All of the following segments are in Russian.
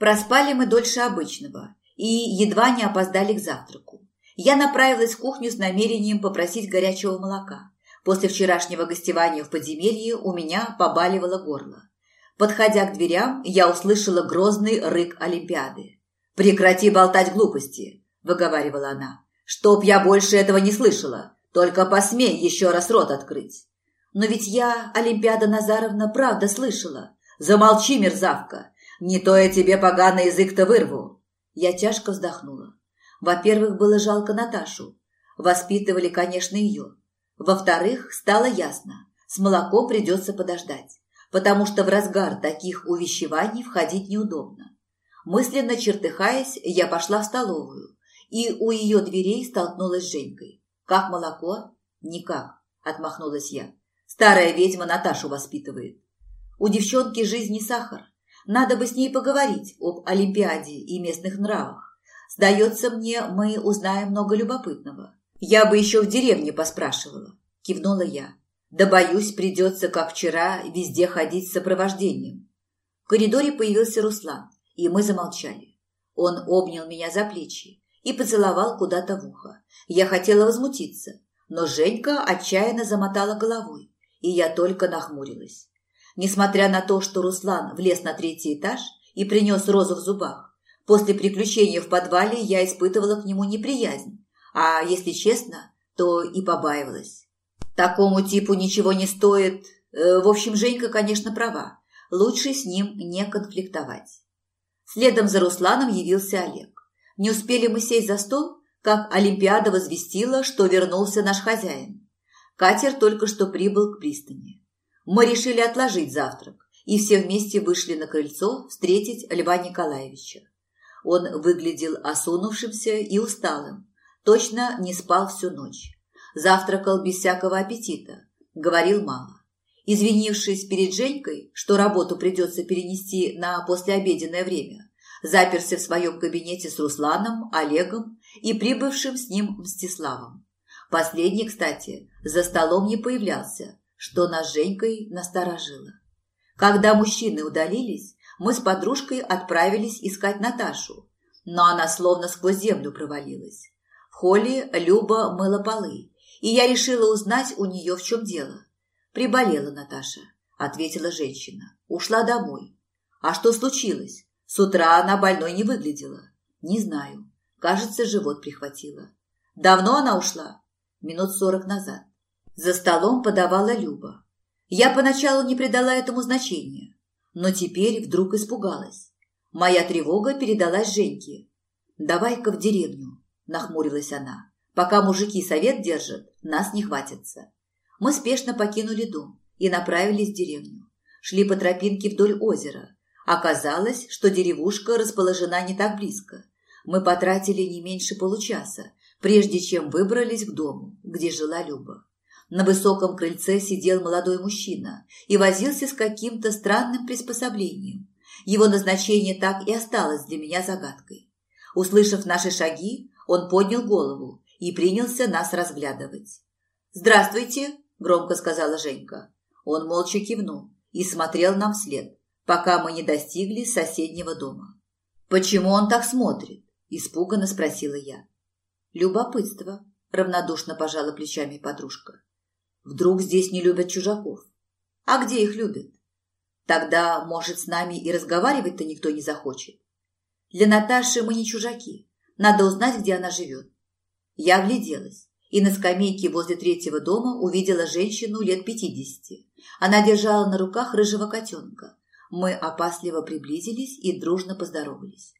Проспали мы дольше обычного и едва не опоздали к завтраку. Я направилась в кухню с намерением попросить горячего молока. После вчерашнего гостевания в подземелье у меня побаливало горло. Подходя к дверям, я услышала грозный рык Олимпиады. «Прекрати болтать глупости!» – выговаривала она. «Чтоб я больше этого не слышала! Только посмей еще раз рот открыть!» «Но ведь я, Олимпиада Назаровна, правда слышала!» «Замолчи, мерзавка! Не то я тебе поганый язык-то вырву!» Я тяжко вздохнула. Во-первых, было жалко Наташу. Воспитывали, конечно, ее. Во-вторых, стало ясно, с молоком придется подождать, потому что в разгар таких увещеваний входить неудобно. Мысленно чертыхаясь, я пошла в столовую и у ее дверей столкнулась с Женькой. «Как молоко?» «Никак», – отмахнулась я. «Старая ведьма Наташу воспитывает. У девчонки жизнь не сахар. Надо бы с ней поговорить об Олимпиаде и местных нравах. Сдается мне, мы узнаем много любопытного. Я бы еще в деревне поспрашивала, кивнула я. Да боюсь, придется, как вчера, везде ходить с сопровождением. В коридоре появился Руслан, и мы замолчали. Он обнял меня за плечи и поцеловал куда-то в ухо. Я хотела возмутиться, но Женька отчаянно замотала головой, и я только нахмурилась. Несмотря на то, что Руслан влез на третий этаж и принес розу в зубах, После приключения в подвале я испытывала к нему неприязнь, а, если честно, то и побаивалась. Такому типу ничего не стоит. Э, в общем, Женька, конечно, права. Лучше с ним не конфликтовать. Следом за Русланом явился Олег. Не успели мы сесть за стол, как Олимпиада возвестила, что вернулся наш хозяин. Катер только что прибыл к пристани. Мы решили отложить завтрак и все вместе вышли на крыльцо встретить Льва Николаевича. Он выглядел осунувшимся и усталым. Точно не спал всю ночь. Завтракал без всякого аппетита. Говорил мало. Извинившись перед Женькой, что работу придется перенести на послеобеденное время, заперся в своем кабинете с Русланом, Олегом и прибывшим с ним Мстиславом. Последний, кстати, за столом не появлялся, что нас Женькой насторожило. Когда мужчины удалились, мы с подружкой отправились искать Наташу, но она словно сквозь землю провалилась. В холле Люба мыла полы, и я решила узнать у нее, в чем дело. «Приболела Наташа», – ответила женщина. «Ушла домой». «А что случилось? С утра она больной не выглядела». «Не знаю. Кажется, живот прихватило». «Давно она ушла?» «Минут сорок назад». За столом подавала Люба. Я поначалу не придала этому значения, но теперь вдруг испугалась. Моя тревога передалась Женьке. «Давай-ка в деревню», – нахмурилась она. «Пока мужики совет держат, нас не хватится». Мы спешно покинули дом и направились в деревню. Шли по тропинке вдоль озера. Оказалось, что деревушка расположена не так близко. Мы потратили не меньше получаса, прежде чем выбрались к дому, где жила Люба. На высоком крыльце сидел молодой мужчина и возился с каким-то странным приспособлением. Его назначение так и осталось для меня загадкой. Услышав наши шаги, он поднял голову и принялся нас разглядывать. «Здравствуйте!» – громко сказала Женька. Он молча кивнул и смотрел нам вслед, пока мы не достигли соседнего дома. «Почему он так смотрит?» – испуганно спросила я. «Любопытство», – равнодушно пожала плечами подружка. Вдруг здесь не любят чужаков? А где их любят? Тогда, может, с нами и разговаривать-то никто не захочет. Для Наташи мы не чужаки. Надо узнать, где она живет. Я огляделась и на скамейке возле третьего дома увидела женщину лет пятидесяти. Она держала на руках рыжего котенка. Мы опасливо приблизились и дружно поздоровались.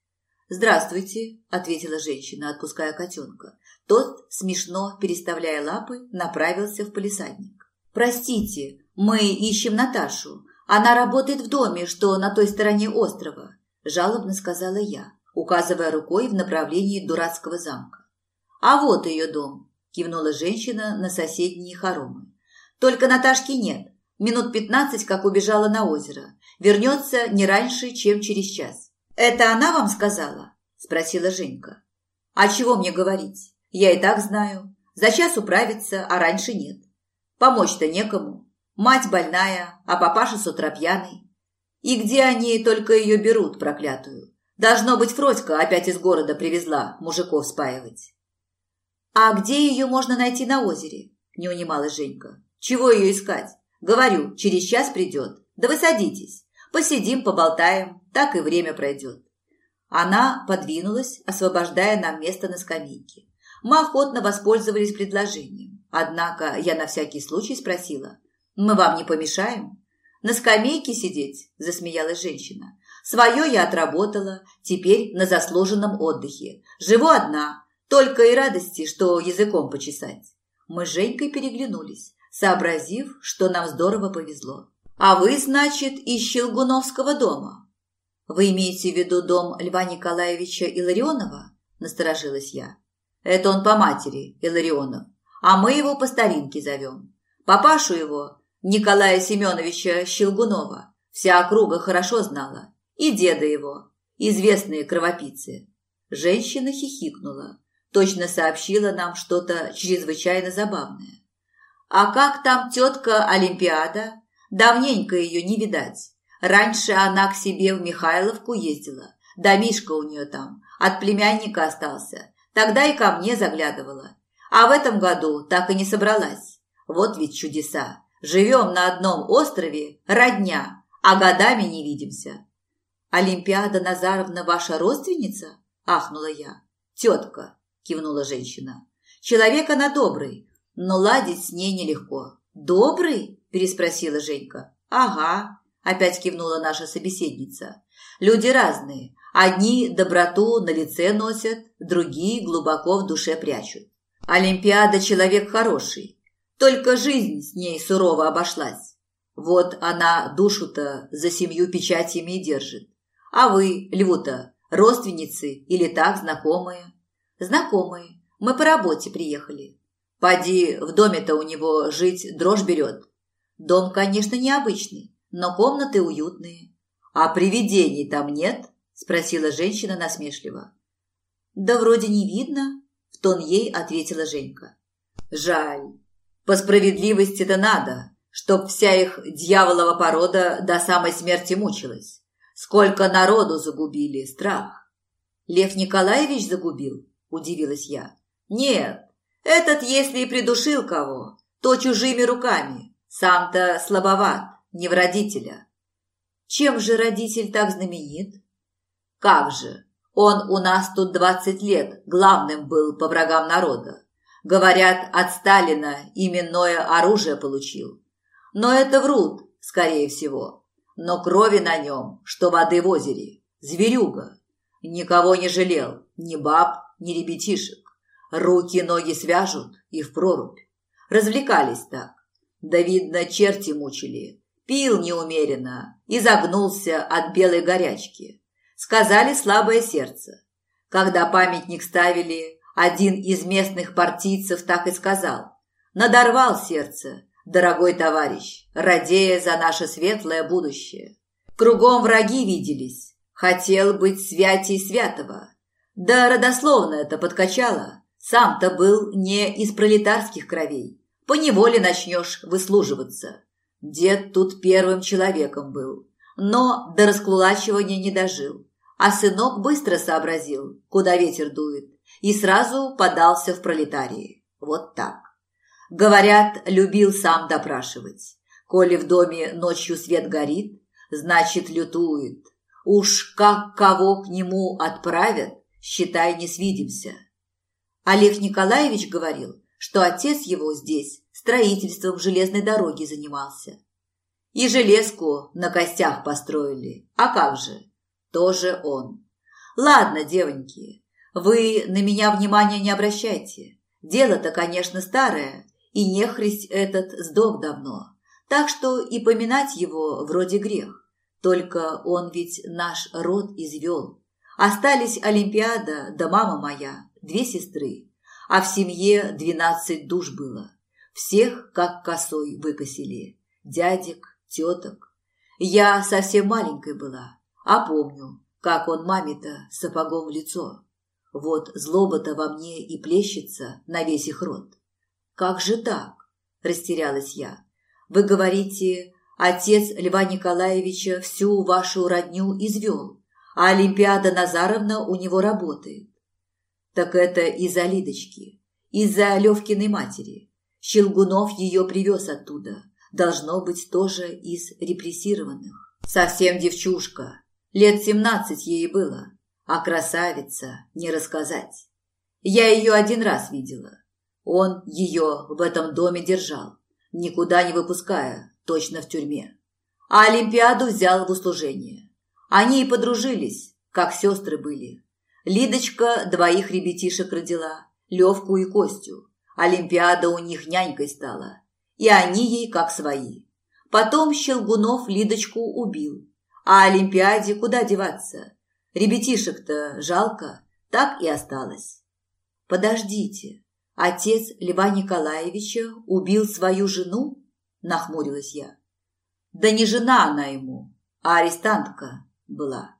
«Здравствуйте», – ответила женщина, отпуская котенка. Тот, смешно переставляя лапы, направился в полисадник. «Простите, мы ищем Наташу. Она работает в доме, что на той стороне острова», – жалобно сказала я, указывая рукой в направлении дурацкого замка. «А вот ее дом», – кивнула женщина на соседние хоромы. «Только Наташки нет. Минут пятнадцать, как убежала на озеро. Вернется не раньше, чем через час». «Это она вам сказала?» – спросила Женька. «А чего мне говорить? Я и так знаю. За час управиться, а раньше нет. Помочь-то некому. Мать больная, а папаша с утра пьяный. И где они только ее берут, проклятую? Должно быть, Фродька опять из города привезла мужиков спаивать. «А где ее можно найти на озере?» – не унималась Женька. «Чего ее искать? Говорю, через час придет. Да вы садитесь. Посидим, поболтаем, так и время пройдет». Она подвинулась, освобождая нам место на скамейке. Мы охотно воспользовались предложением. Однако я на всякий случай спросила, «Мы вам не помешаем?» «На скамейке сидеть?» – засмеялась женщина. «Свое я отработала, теперь на заслуженном отдыхе. Живу одна, только и радости, что языком почесать». Мы с Женькой переглянулись, сообразив, что нам здорово повезло. «А вы, значит, из Щелгуновского дома?» «Вы имеете в виду дом Льва Николаевича Илларионова?» – насторожилась я. «Это он по матери, Илларионов, а мы его по старинке зовем. Папашу его, Николая Семеновича Щелгунова, вся округа хорошо знала, и деда его, известные кровопийцы». Женщина хихикнула, точно сообщила нам что-то чрезвычайно забавное. «А как там тетка Олимпиада? Давненько ее не видать. Раньше она к себе в Михайловку ездила. Да у нее там. От племянника остался. Тогда и ко мне заглядывала. А в этом году так и не собралась. Вот ведь чудеса. Живем на одном острове, родня, а годами не видимся. Олимпиада Назаровна ваша родственница? Ахнула я. Тетка, кивнула женщина. Человек она добрый, но ладить с ней нелегко. Добрый? Переспросила Женька. Ага, Опять кивнула наша собеседница. Люди разные. Одни доброту на лице носят, другие глубоко в душе прячут. Олимпиада человек хороший. Только жизнь с ней сурово обошлась. Вот она душу-то за семью печатями и держит. А вы, Льву-то, родственницы или так знакомые? Знакомые. Мы по работе приехали. Поди, в доме-то у него жить дрожь берет. Дом, конечно, необычный но комнаты уютные. А привидений там нет? Спросила женщина насмешливо. Да вроде не видно, в тон ей ответила Женька. Жаль. По справедливости-то надо, чтоб вся их дьяволова порода до самой смерти мучилась. Сколько народу загубили, страх. Лев Николаевич загубил, удивилась я. Нет, этот, если и придушил кого, то чужими руками. Сам-то слабоват не в родителя. Чем же родитель так знаменит? Как же, он у нас тут двадцать лет главным был по врагам народа. Говорят, от Сталина именное оружие получил. Но это врут, скорее всего. Но крови на нем, что воды в озере. Зверюга. Никого не жалел, ни баб, ни ребятишек. Руки ноги свяжут и в прорубь. Развлекались так. Да, видно, черти мучили. Пил неумеренно и загнулся от белой горячки. Сказали слабое сердце. Когда памятник ставили, один из местных партийцев так и сказал. Надорвал сердце, дорогой товарищ, радея за наше светлое будущее. Кругом враги виделись. Хотел быть святей святого. Да родословно это подкачало. Сам-то был не из пролетарских кровей. Поневоле начнешь выслуживаться. Дед тут первым человеком был, но до раскулачивания не дожил. А сынок быстро сообразил, куда ветер дует, и сразу подался в пролетарии. Вот так. Говорят, любил сам допрашивать. Коли в доме ночью свет горит, значит, лютует. Уж как кого к нему отправят, считай, не свидимся. Олег Николаевич говорил, что отец его здесь строительством железной дороги занимался. И железку на костях построили. А как же? Тоже он. Ладно, девоньки, вы на меня внимания не обращайте. Дело-то, конечно, старое, и нехристь этот сдох давно. Так что и поминать его вроде грех. Только он ведь наш род извел. Остались Олимпиада да мама моя, две сестры, а в семье двенадцать душ было. Всех как косой выкосили. Дядек, теток. Я совсем маленькой была, а помню, как он маме-то сапогом в лицо. Вот злоба-то во мне и плещется на весь их рот. Как же так? Растерялась я. Вы говорите, отец Льва Николаевича всю вашу родню извел, а Олимпиада Назаровна у него работает. Так это из-за Лидочки, из-за Левкиной матери. Щелгунов ее привез оттуда. Должно быть тоже из репрессированных. Совсем девчушка. Лет семнадцать ей было. А красавица не рассказать. Я ее один раз видела. Он ее в этом доме держал, никуда не выпуская, точно в тюрьме. А Олимпиаду взял в услужение. Они и подружились, как сестры были. Лидочка двоих ребятишек родила, Левку и Костю. Олимпиада у них нянькой стала, и они ей как свои. Потом Щелгунов Лидочку убил. А Олимпиаде куда деваться? Ребятишек-то жалко, так и осталось. Подождите, отец Льва Николаевича убил свою жену? Нахмурилась я. Да не жена она ему, а арестантка была.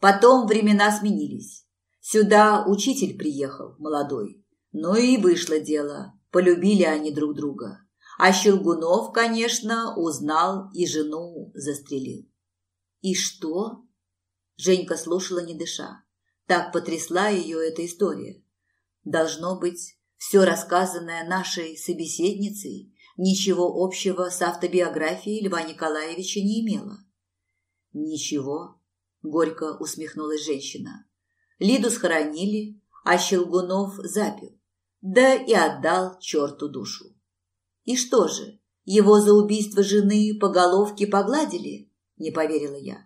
Потом времена сменились. Сюда учитель приехал, молодой. Ну и вышло дело. Полюбили они друг друга. А Щелгунов, конечно, узнал и жену застрелил. И что? Женька слушала, не дыша. Так потрясла ее эта история. Должно быть, все рассказанное нашей собеседницей ничего общего с автобиографией Льва Николаевича не имело. Ничего, горько усмехнулась женщина. Лиду схоронили, а Щелгунов запил, да и отдал черту душу. И что же, его за убийство жены по головке погладили? Не поверила я.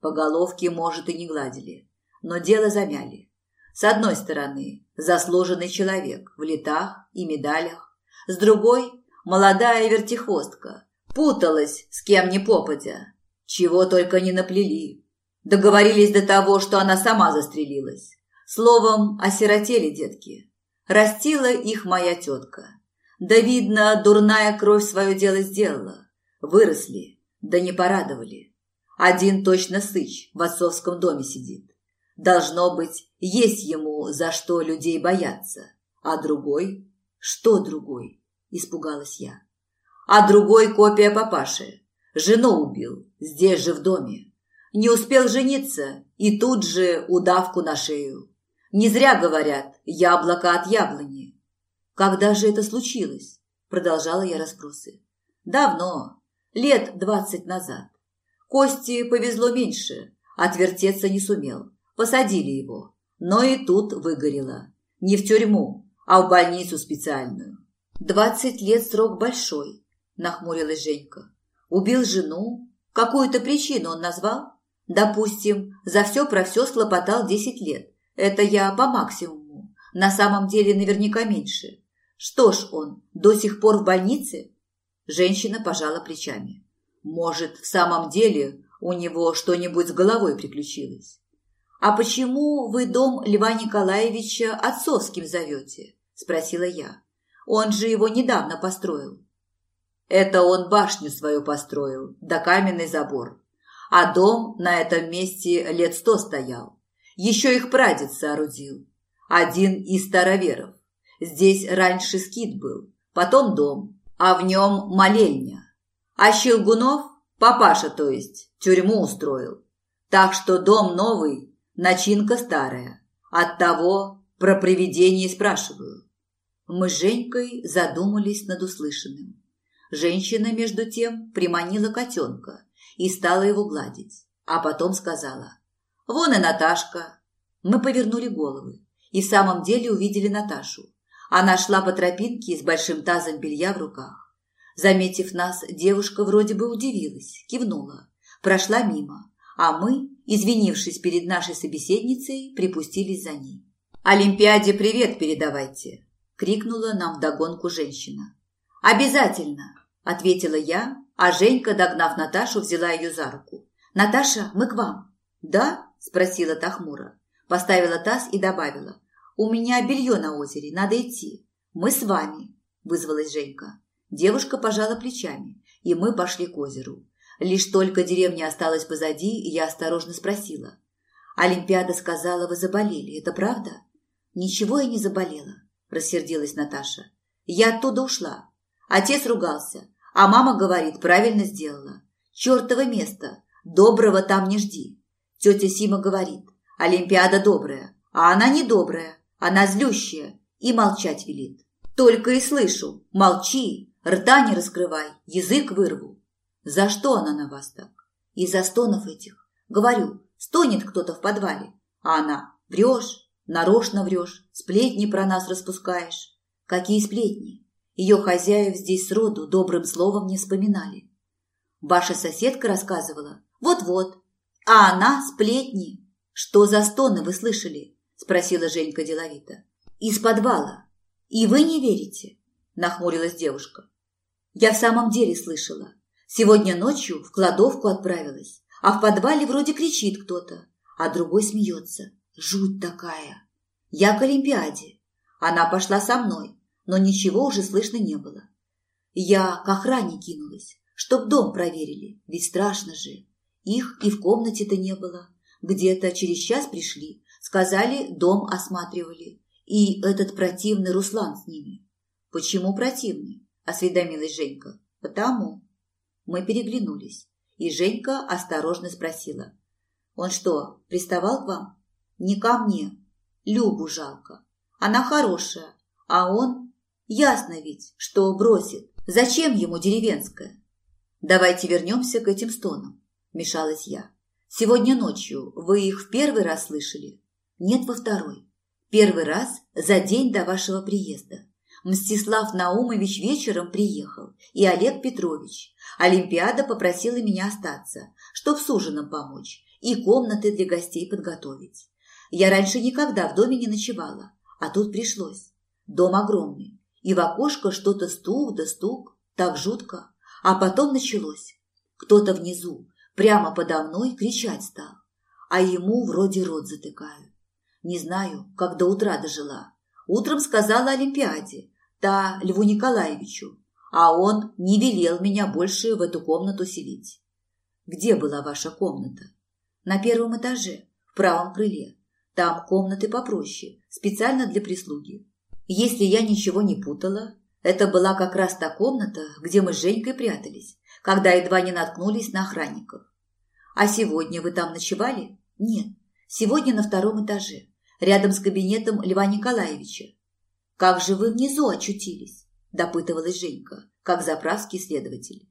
По головке, может, и не гладили, но дело замяли. С одной стороны, заслуженный человек в летах и медалях, с другой – молодая вертихвостка, путалась с кем ни попадя, чего только не наплели. Договорились до того, что она сама застрелилась. Словом, осиротели детки. Растила их моя тетка. Да, видно, дурная кровь свое дело сделала. Выросли, да не порадовали. Один точно сыч в отцовском доме сидит. Должно быть, есть ему за что людей бояться. А другой? Что другой? Испугалась я. А другой копия папаши. Жену убил, здесь же в доме. Не успел жениться, и тут же удавку на шею. Не зря говорят «яблоко от яблони». «Когда же это случилось?» Продолжала я расспросы. «Давно, лет двадцать назад. Кости повезло меньше, отвертеться не сумел. Посадили его, но и тут выгорело. Не в тюрьму, а в больницу специальную. Двадцать лет срок большой, нахмурилась Женька. Убил жену. Какую-то причину он назвал? Допустим, за все про все схлопотал десять лет. Это я по максимуму. На самом деле наверняка меньше. Что ж он, до сих пор в больнице? Женщина пожала плечами. Может, в самом деле у него что-нибудь с головой приключилось? «А почему вы дом Льва Николаевича отцовским зовете?» – спросила я. «Он же его недавно построил». «Это он башню свою построил, да каменный забор. А дом на этом месте лет сто стоял. Еще их прадед соорудил. Один из староверов. Здесь раньше скит был, потом дом, а в нем молельня. А Щелгунов, папаша то есть, тюрьму устроил. Так что дом новый Начинка старая. Оттого про привидение спрашиваю. Мы с Женькой задумались над услышанным. Женщина, между тем, приманила котенка и стала его гладить, а потом сказала «Вон и Наташка». Мы повернули головы и в самом деле увидели Наташу. Она шла по тропинке с большим тазом белья в руках. Заметив нас, девушка вроде бы удивилась, кивнула, прошла мимо, а мы, извинившись перед нашей собеседницей, припустились за ней. «Олимпиаде привет передавайте!» – крикнула нам вдогонку женщина. «Обязательно!» – ответила я, а Женька, догнав Наташу, взяла ее за руку. «Наташа, мы к вам!» «Да?» – спросила та хмуро. Поставила таз и добавила. «У меня белье на озере, надо идти». «Мы с вами», – вызвалась Женька. Девушка пожала плечами, и мы пошли к озеру. Лишь только деревня осталась позади, я осторожно спросила. «Олимпиада сказала, вы заболели, это правда?» «Ничего я не заболела», – рассердилась Наташа. «Я оттуда ушла. Отец ругался, а мама говорит, правильно сделала. Чертово место, доброго там не жди. Тетя Сима говорит, Олимпиада добрая, а она не добрая, она злющая и молчать велит. Только и слышу, молчи, рта не раскрывай, язык вырву. За что она на вас так? Из-за стонов этих. Говорю, стонет кто-то в подвале, а она, врешь, нарочно врешь, сплетни про нас распускаешь. Какие сплетни? Ее хозяев здесь сроду добрым словом не вспоминали. Ваша соседка рассказывала. Вот-вот. А она сплетни. Что за стоны вы слышали? Спросила Женька деловито. Из подвала. И вы не верите? Нахмурилась девушка. Я в самом деле слышала. Сегодня ночью в кладовку отправилась, а в подвале вроде кричит кто-то, а другой смеется. Жуть такая. Я к Олимпиаде. Она пошла со мной, но ничего уже слышно не было. Я к охране кинулась, чтоб дом проверили, ведь страшно же. Их и в комнате-то не было. Где-то через час пришли, сказали, дом осматривали. И этот противный Руслан с ними. Почему противный? Осведомилась Женька. Потому. Мы переглянулись, и Женька осторожно спросила. Он что, приставал к вам? Не ко мне. Любу жалко. Она хорошая, а он... Ясно ведь, что бросит. Зачем ему деревенская? Давайте вернемся к этим стонам, мешалась я. Сегодня ночью вы их в первый раз слышали? Нет, во второй. Первый раз за день до вашего приезда. Мстислав Наумович вечером приехал, и Олег Петрович. Олимпиада попросила меня остаться, чтоб с ужином помочь и комнаты для гостей подготовить. Я раньше никогда в доме не ночевала, а тут пришлось. Дом огромный, и в окошко что-то стук да стук, так жутко. А потом началось. Кто-то внизу, прямо подо мной, кричать стал. А ему вроде рот затыкают. Не знаю, как до утра дожила. Утром сказала Олимпиаде, та Льву Николаевичу, а он не велел меня больше в эту комнату селить. Где была ваша комната? На первом этаже, в правом крыле. Там комнаты попроще, специально для прислуги. Если я ничего не путала, это была как раз та комната, где мы с Женькой прятались, когда едва не наткнулись на охранников. А сегодня вы там ночевали? Нет, сегодня на втором этаже, рядом с кабинетом Льва Николаевича. Как же вы внизу очутились? Допытывалась Женька, как заправский следователь.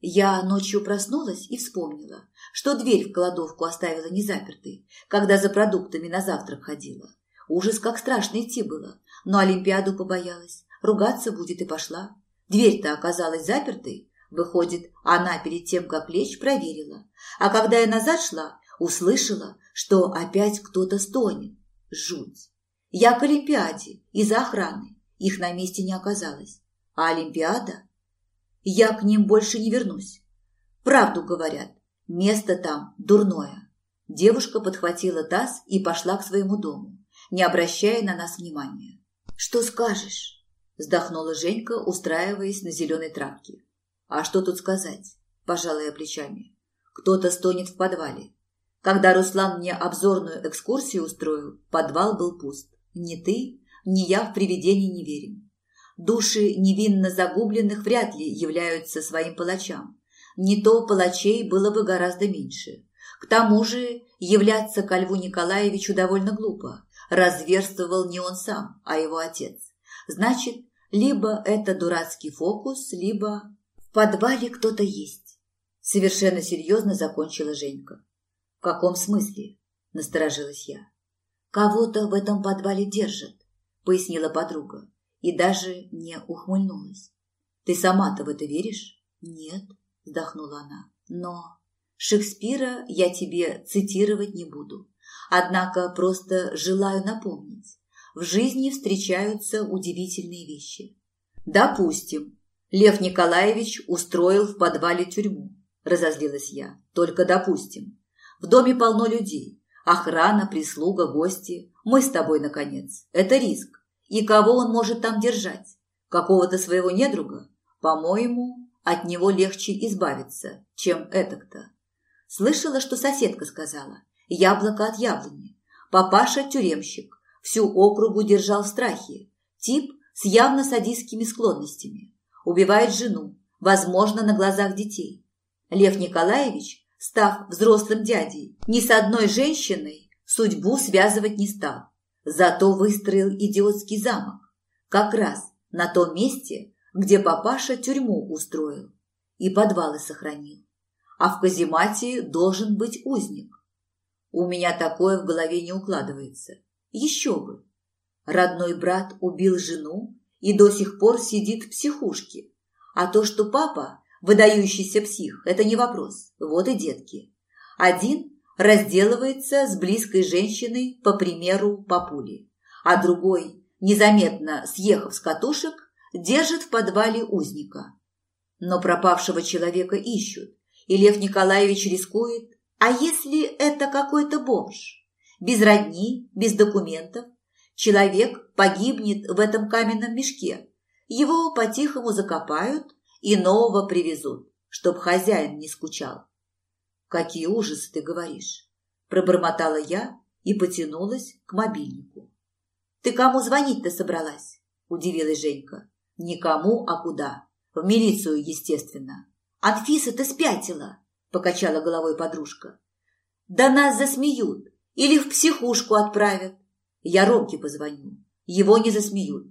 Я ночью проснулась и вспомнила, что дверь в кладовку оставила незапертой, когда за продуктами на завтрак ходила. Ужас, как страшно идти было, но Олимпиаду побоялась, ругаться будет и пошла. Дверь-то оказалась запертой. Выходит, она перед тем, как лечь, проверила. А когда я назад шла, услышала, что опять кто-то стонет. Жуть. Я к Олимпиаде из-за охраны. Их на месте не оказалось. А Олимпиада? Я к ним больше не вернусь. Правду говорят, место там дурное. Девушка подхватила таз и пошла к своему дому, не обращая на нас внимания. «Что скажешь?» Вздохнула Женька, устраиваясь на зеленой травке. А что тут сказать? Пожалуй, я плечами. Кто-то стонет в подвале. Когда Руслан мне обзорную экскурсию устроил, подвал был пуст. Ни ты, ни я в привидения не верим. Души невинно загубленных вряд ли являются своим палачам. Не то палачей было бы гораздо меньше. К тому же являться ко Льву Николаевичу довольно глупо. Разверстывал не он сам, а его отец. Значит, либо это дурацкий фокус, либо в подвале кто-то есть. Совершенно серьезно закончила Женька. В каком смысле? Насторожилась я. Кого-то в этом подвале держат, пояснила подруга и даже не ухмыльнулась. Ты сама-то в это веришь? Нет, вздохнула она. Но Шекспира я тебе цитировать не буду. Однако просто желаю напомнить в жизни встречаются удивительные вещи. Допустим, Лев Николаевич устроил в подвале тюрьму, разозлилась я. Только допустим. В доме полно людей. Охрана, прислуга, гости. Мы с тобой, наконец. Это риск. И кого он может там держать? Какого-то своего недруга? По-моему, от него легче избавиться, чем этак-то. Слышала, что соседка сказала. Яблоко от яблони. Папаша – тюремщик. Всю округу держал в страхе. Тип с явно садистскими склонностями. Убивает жену, возможно, на глазах детей. Лев Николаевич став взрослым дядей, ни с одной женщиной судьбу связывать не стал. Зато выстроил идиотский замок. Как раз на том месте, где папаша тюрьму устроил и подвалы сохранил. А в каземате должен быть узник. У меня такое в голове не укладывается. Еще бы. Родной брат убил жену и до сих пор сидит в психушке. А то, что папа выдающийся псих, это не вопрос. Вот и детки. Один разделывается с близкой женщиной по примеру папули, а другой, незаметно съехав с катушек, держит в подвале узника. Но пропавшего человека ищут, и Лев Николаевич рискует. А если это какой-то бомж? Без родни, без документов. Человек погибнет в этом каменном мешке. Его по-тихому закопают и нового привезут, чтоб хозяин не скучал. «Какие ужасы ты говоришь!» Пробормотала я и потянулась к мобильнику. «Ты кому звонить-то собралась?» Удивилась Женька. «Никому, а куда? В милицию, естественно». «Анфиса, ты спятила!» Покачала головой подружка. «Да нас засмеют или в психушку отправят. Я Ромке позвоню. Его не засмеют.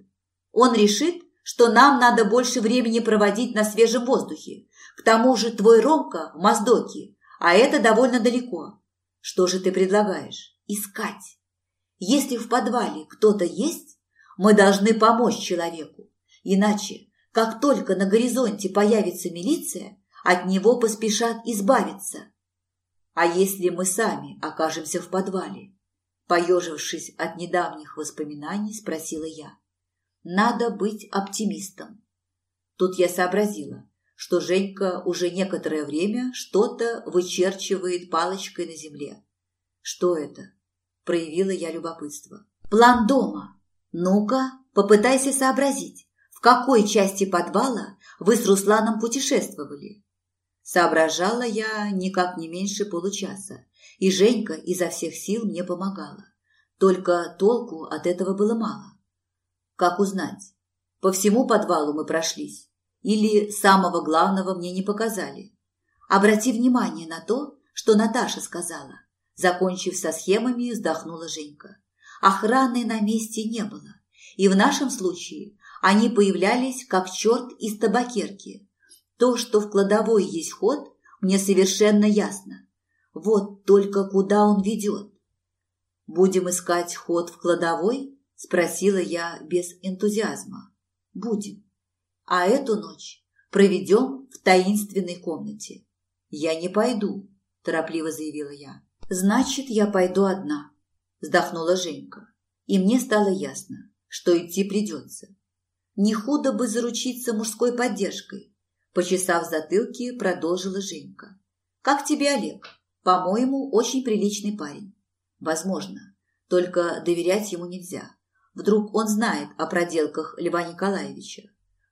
Он решит, что нам надо больше времени проводить на свежем воздухе. К тому же твой Ромка в Моздоке, а это довольно далеко. Что же ты предлагаешь? Искать. Если в подвале кто-то есть, мы должны помочь человеку. Иначе, как только на горизонте появится милиция, от него поспешат избавиться. А если мы сами окажемся в подвале? Поежившись от недавних воспоминаний, спросила я. Надо быть оптимистом. Тут я сообразила, что Женька уже некоторое время что-то вычерчивает палочкой на земле. Что это? Проявила я любопытство. План дома. Ну-ка, попытайся сообразить, в какой части подвала вы с Русланом путешествовали. Соображала я никак не меньше получаса, и Женька изо всех сил мне помогала. Только толку от этого было мало. Как узнать? По всему подвалу мы прошлись. Или самого главного мне не показали. Обрати внимание на то, что Наташа сказала. Закончив со схемами, вздохнула Женька. Охраны на месте не было. И в нашем случае они появлялись как черт из табакерки. То, что в кладовой есть ход, мне совершенно ясно. Вот только куда он ведет. Будем искать ход в кладовой? Спросила я без энтузиазма. Будем а эту ночь проведем в таинственной комнате. Я не пойду, торопливо заявила я. Значит, я пойду одна, вздохнула Женька. И мне стало ясно, что идти придется. Не худо бы заручиться мужской поддержкой. Почесав затылки, продолжила Женька. Как тебе, Олег? По-моему, очень приличный парень. Возможно, только доверять ему нельзя. Вдруг он знает о проделках Льва Николаевича.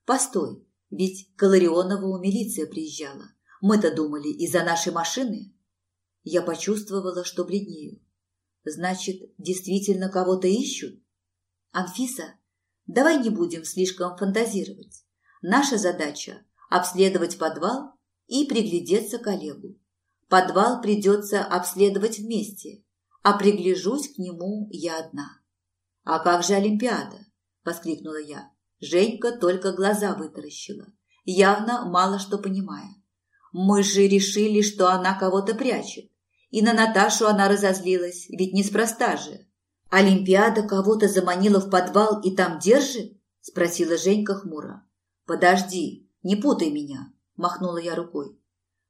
Постой, ведь к Ларионову милиция приезжала. Мы-то думали, из-за нашей машины. Я почувствовала, что бледнею. Значит, действительно кого-то ищут? Анфиса, давай не будем слишком фантазировать. Наша задача – обследовать подвал и приглядеться к Олегу. Подвал придется обследовать вместе, а пригляжусь к нему я одна. «А как же Олимпиада?» – воскликнула я. Женька только глаза вытаращила, явно мало что понимая. Мы же решили, что она кого-то прячет. И на Наташу она разозлилась, ведь неспроста же. Олимпиада кого-то заманила в подвал и там держит? Спросила Женька хмуро. Подожди, не путай меня, махнула я рукой.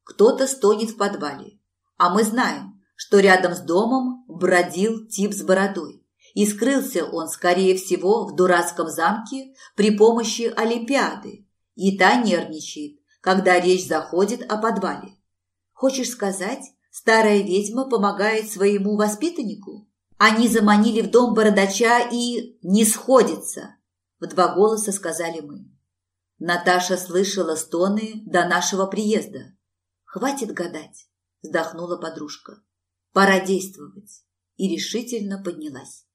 Кто-то стонет в подвале. А мы знаем, что рядом с домом бродил тип с бородой. И скрылся он, скорее всего, в дурацком замке при помощи Олимпиады. И та нервничает, когда речь заходит о подвале. Хочешь сказать, старая ведьма помогает своему воспитаннику? Они заманили в дом бородача и не сходится, в два голоса сказали мы. Наташа слышала стоны до нашего приезда. Хватит гадать, вздохнула подружка. Пора действовать. И решительно поднялась.